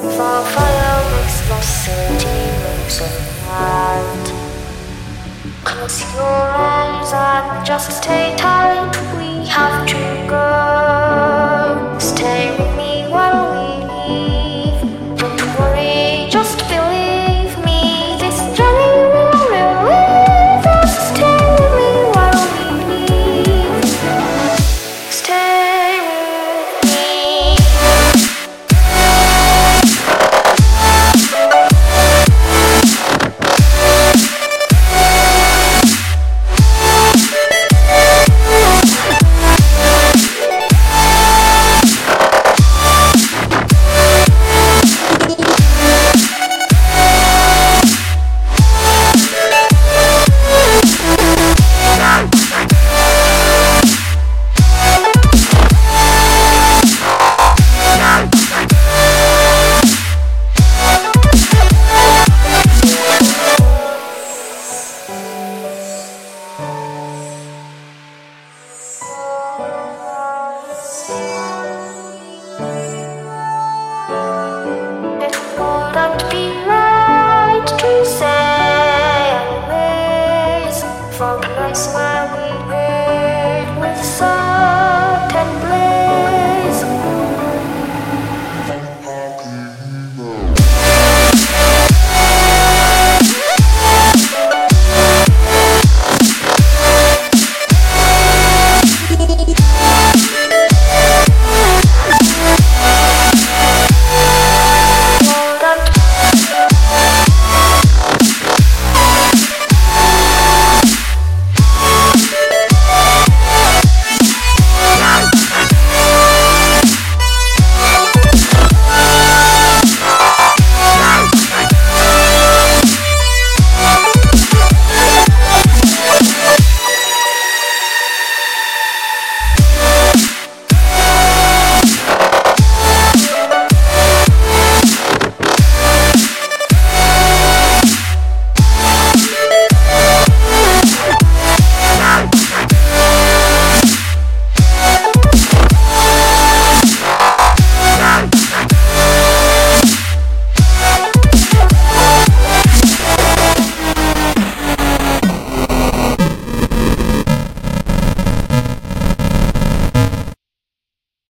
For fire makes no city makes light. Close your eyes and just stay tight.